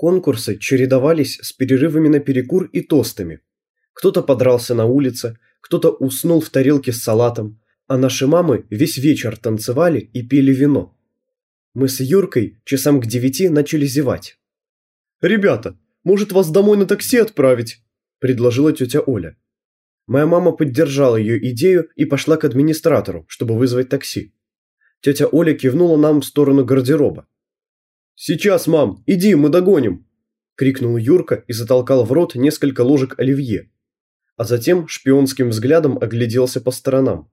Конкурсы чередовались с перерывами на перекур и тостами. Кто-то подрался на улице, кто-то уснул в тарелке с салатом, а наши мамы весь вечер танцевали и пили вино. Мы с Юркой часам к девяти начали зевать. «Ребята, может вас домой на такси отправить?» – предложила тетя Оля. Моя мама поддержала ее идею и пошла к администратору, чтобы вызвать такси. Тетя Оля кивнула нам в сторону гардероба. «Сейчас, мам, иди, мы догоним!» – крикнул Юрка и затолкал в рот несколько ложек оливье. А затем шпионским взглядом огляделся по сторонам.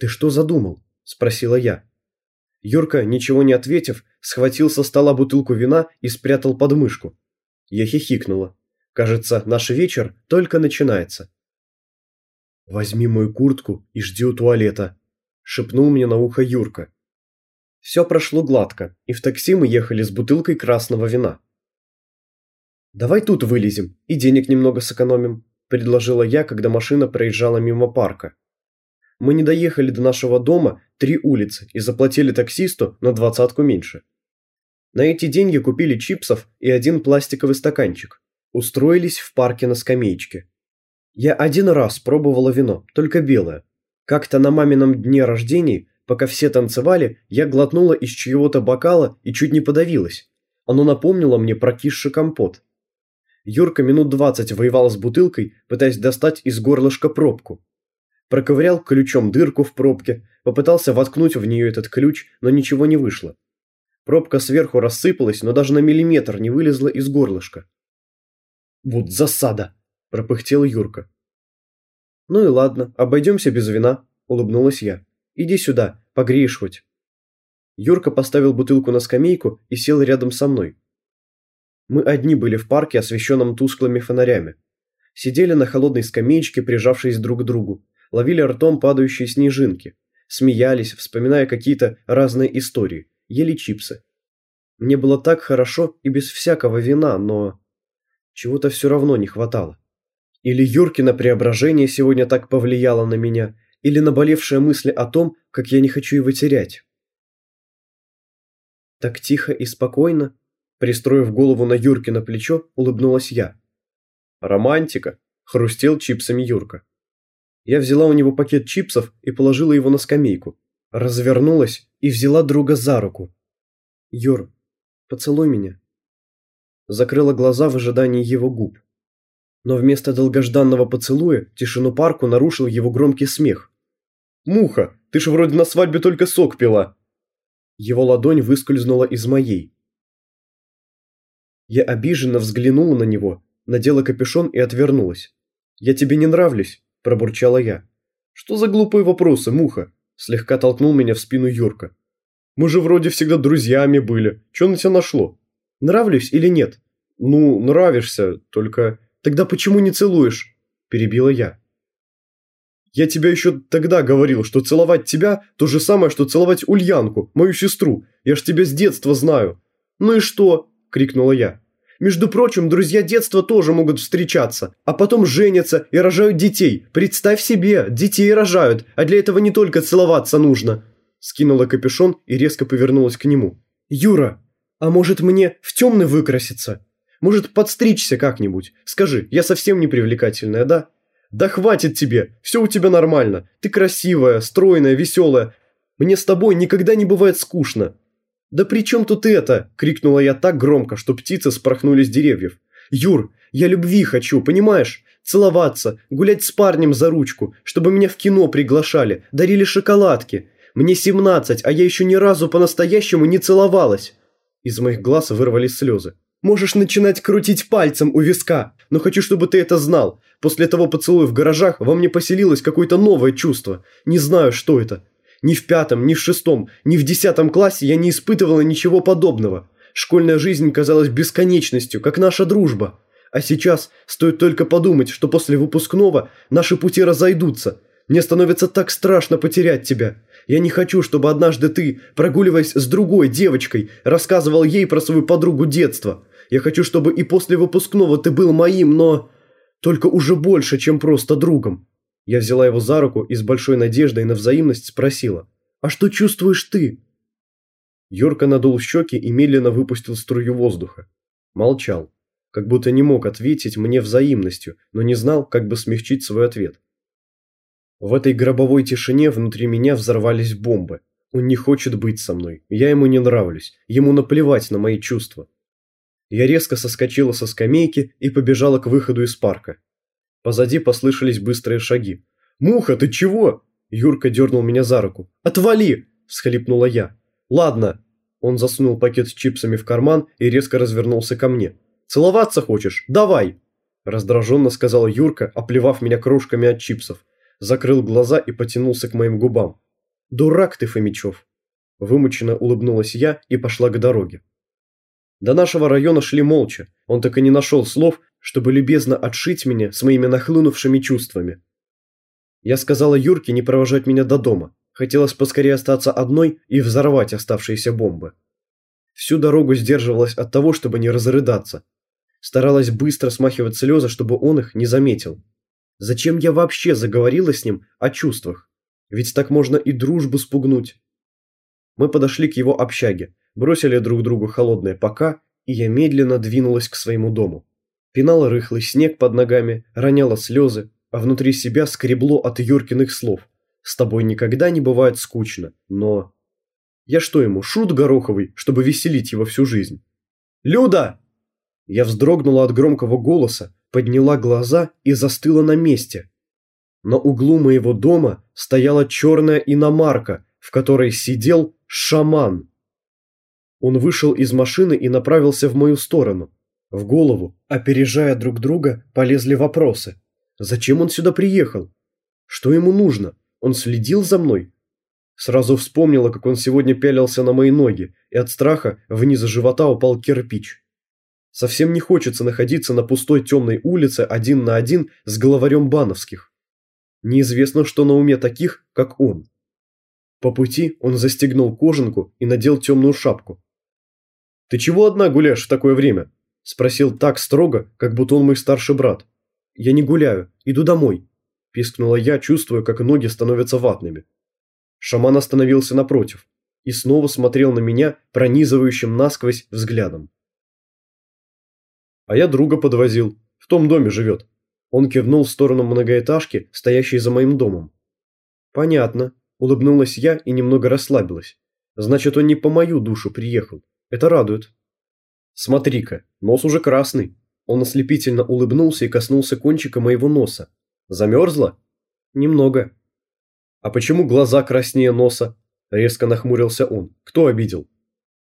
«Ты что задумал?» – спросила я. Юрка, ничего не ответив, схватил со стола бутылку вина и спрятал под мышку. Я хихикнула. Кажется, наш вечер только начинается. «Возьми мою куртку и жди у туалета», – шепнул мне на ухо Юрка. Все прошло гладко, и в такси мы ехали с бутылкой красного вина. «Давай тут вылезем и денег немного сэкономим», – предложила я, когда машина проезжала мимо парка. Мы не доехали до нашего дома три улицы и заплатили таксисту на двадцатку меньше. На эти деньги купили чипсов и один пластиковый стаканчик. Устроились в парке на скамеечке. Я один раз пробовала вино, только белое. Как-то на мамином дне рождения, пока все танцевали, я глотнула из чьего-то бокала и чуть не подавилась. Оно напомнило мне прокисший компот. Юрка минут двадцать воевал с бутылкой, пытаясь достать из горлышка пробку. Проковырял ключом дырку в пробке, попытался воткнуть в нее этот ключ, но ничего не вышло. Пробка сверху рассыпалась, но даже на миллиметр не вылезла из горлышка. «Вот засада!» – пропыхтел Юрка. «Ну и ладно, обойдемся без вина», – улыбнулась я. «Иди сюда, погреешь хоть». Юрка поставил бутылку на скамейку и сел рядом со мной. Мы одни были в парке, освещенном тусклыми фонарями. Сидели на холодной скамеечке, прижавшись друг к другу, ловили ртом падающие снежинки, смеялись, вспоминая какие-то разные истории, ели чипсы. Мне было так хорошо и без всякого вина, но... Чего-то все равно не хватало. Или Юркино преображение сегодня так повлияло на меня, или наболевшие мысли о том, как я не хочу его терять. Так тихо и спокойно, пристроив голову на Юркино плечо, улыбнулась я. «Романтика!» – хрустел чипсами Юрка. Я взяла у него пакет чипсов и положила его на скамейку. Развернулась и взяла друга за руку. «Юр, поцелуй меня». Закрыла глаза в ожидании его губ. Но вместо долгожданного поцелуя тишину парку нарушил его громкий смех. «Муха, ты ж вроде на свадьбе только сок пила!» Его ладонь выскользнула из моей. Я обиженно взглянула на него, надела капюшон и отвернулась. «Я тебе не нравлюсь», – пробурчала я. «Что за глупые вопросы, Муха?» – слегка толкнул меня в спину Юрка. «Мы же вроде всегда друзьями были. Что на тебя нашло?» «Нравлюсь или нет?» «Ну, нравишься, только...» Тогда почему не целуешь?» – перебила я. «Я тебе еще тогда говорил, что целовать тебя – то же самое, что целовать Ульянку, мою сестру. Я ж тебя с детства знаю». «Ну и что?» – крикнула я. «Между прочим, друзья детства тоже могут встречаться, а потом женятся и рожают детей. Представь себе, детей рожают, а для этого не только целоваться нужно». Скинула капюшон и резко повернулась к нему. «Юра, а может мне в темный выкраситься?» Может, подстричься как-нибудь? Скажи, я совсем не привлекательная, да? Да хватит тебе, все у тебя нормально. Ты красивая, стройная, веселая. Мне с тобой никогда не бывает скучно. Да при чем тут это? Крикнула я так громко, что птицы спорхнули с деревьев. Юр, я любви хочу, понимаешь? Целоваться, гулять с парнем за ручку, чтобы меня в кино приглашали, дарили шоколадки. Мне 17, а я еще ни разу по-настоящему не целовалась. Из моих глаз вырвались слезы. Можешь начинать крутить пальцем у виска, но хочу, чтобы ты это знал. После того поцелуя в гаражах во мне поселилось какое-то новое чувство. Не знаю, что это. Ни в пятом, ни в шестом, ни в десятом классе я не испытывала ничего подобного. Школьная жизнь казалась бесконечностью, как наша дружба. А сейчас стоит только подумать, что после выпускного наши пути разойдутся. Мне становится так страшно потерять тебя. Я не хочу, чтобы однажды ты, прогуливаясь с другой девочкой, рассказывал ей про свою подругу детства. Я хочу, чтобы и после выпускного ты был моим, но... Только уже больше, чем просто другом». Я взяла его за руку и с большой надеждой на взаимность спросила. «А что чувствуешь ты?» Йорка надул щеки и медленно выпустил струю воздуха. Молчал, как будто не мог ответить мне взаимностью, но не знал, как бы смягчить свой ответ. В этой гробовой тишине внутри меня взорвались бомбы. Он не хочет быть со мной, я ему не нравлюсь, ему наплевать на мои чувства. Я резко соскочила со скамейки и побежала к выходу из парка. Позади послышались быстрые шаги. «Муха, ты чего?» Юрка дернул меня за руку. «Отвали!» – всхлипнула я. «Ладно». Он засунул пакет с чипсами в карман и резко развернулся ко мне. «Целоваться хочешь? Давай!» Раздраженно сказал Юрка, оплевав меня крошками от чипсов. Закрыл глаза и потянулся к моим губам. «Дурак ты, Фомичев!» Вымученно улыбнулась я и пошла к дороге. До нашего района шли молча. Он так и не нашел слов, чтобы любезно отшить меня с моими нахлынувшими чувствами. Я сказала Юрке не провожать меня до дома. Хотелось поскорее остаться одной и взорвать оставшиеся бомбы. Всю дорогу сдерживалась от того, чтобы не разрыдаться. Старалась быстро смахивать слезы, чтобы он их не заметил. Зачем я вообще заговорила с ним о чувствах? Ведь так можно и дружбу спугнуть. Мы подошли к его общаге, бросили друг другу холодное «пока», и я медленно двинулась к своему дому. Пинала рыхлый снег под ногами, роняла слезы, а внутри себя скребло от Юркиных слов. «С тобой никогда не бывает скучно, но...» Я что ему, шут гороховый, чтобы веселить его всю жизнь? «Люда!» Я вздрогнула от громкого голоса, подняла глаза и застыла на месте. На углу моего дома стояла черная иномарка, в которой сидел шаман. Он вышел из машины и направился в мою сторону. В голову, опережая друг друга, полезли вопросы. Зачем он сюда приехал? Что ему нужно? Он следил за мной? Сразу вспомнила, как он сегодня пялился на мои ноги, и от страха вниз живота упал кирпич. Совсем не хочется находиться на пустой темной улице один на один с главарем Бановских. Неизвестно, что на уме таких, как он. По пути он застегнул кожанку и надел темную шапку. «Ты чего одна гуляешь в такое время?» – спросил так строго, как будто он мой старший брат. «Я не гуляю, иду домой», – пискнула я, чувствуя, как ноги становятся ватными. Шаман остановился напротив и снова смотрел на меня пронизывающим насквозь взглядом. «А я друга подвозил, в том доме живет». Он кивнул в сторону многоэтажки, стоящей за моим домом. «Понятно», – улыбнулась я и немного расслабилась. «Значит, он не по мою душу приехал. Это радует». «Смотри-ка, нос уже красный», он ослепительно улыбнулся и коснулся кончика моего носа. «Замерзла?» «Немного». «А почему глаза краснее носа?» Резко нахмурился он. «Кто обидел?»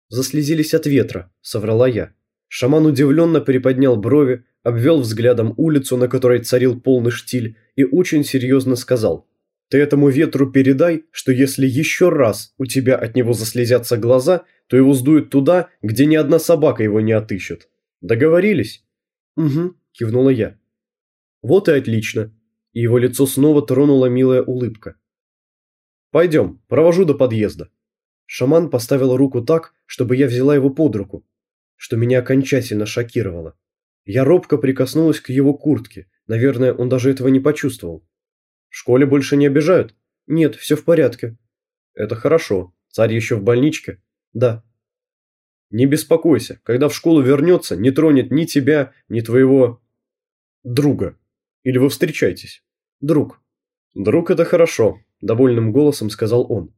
«Заслезились от ветра», – соврала я. Шаман удивленно приподнял брови, обвел взглядом улицу, на которой царил полный штиль, и очень серьезно сказал. «Ты этому ветру передай, что если еще раз у тебя от него заслезятся глаза, то его сдуют туда, где ни одна собака его не отыщет. Договорились?» «Угу», – кивнула я. «Вот и отлично». И его лицо снова тронула милая улыбка. «Пойдем, провожу до подъезда». Шаман поставил руку так, чтобы я взяла его под руку, что меня окончательно шокировало. Я робко прикоснулась к его куртке, наверное, он даже этого не почувствовал. «В школе больше не обижают?» «Нет, все в порядке». «Это хорошо. Царь еще в больничке?» «Да». Не беспокойся, когда в школу вернется, не тронет ни тебя, ни твоего... друга. Или вы встречаетесь? Друг. Друг – это хорошо, довольным голосом сказал он.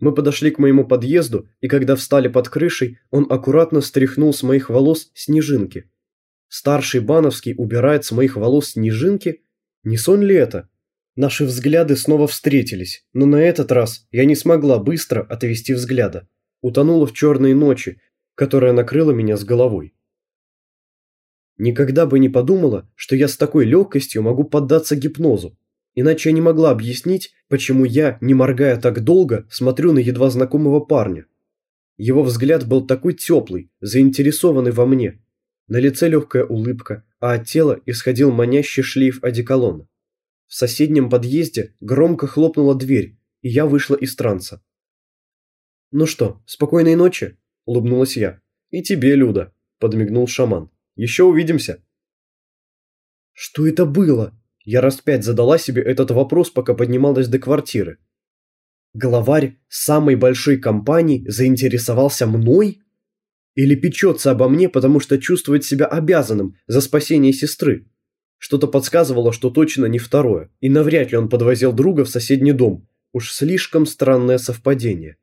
Мы подошли к моему подъезду, и когда встали под крышей, он аккуратно стряхнул с моих волос снежинки. Старший Бановский убирает с моих волос снежинки? Не сон ли это? Наши взгляды снова встретились, но на этот раз я не смогла быстро отвести взгляда. Утонула в черной ночи, которая накрыла меня с головой. Никогда бы не подумала, что я с такой легкостью могу поддаться гипнозу, иначе я не могла объяснить, почему я, не моргая так долго, смотрю на едва знакомого парня. Его взгляд был такой теплый, заинтересованный во мне. На лице легкая улыбка, а от тела исходил манящий шлейф одеколона. В соседнем подъезде громко хлопнула дверь, и я вышла из транса. «Ну что, спокойной ночи?» – улыбнулась я. «И тебе, Люда», – подмигнул шаман. «Еще увидимся». Что это было? Я раз пять задала себе этот вопрос, пока поднималась до квартиры. Главарь самой большой компании заинтересовался мной? Или печется обо мне, потому что чувствует себя обязанным за спасение сестры. Что-то подсказывало, что точно не второе, и навряд ли он подвозил друга в соседний дом. Уж слишком странное совпадение.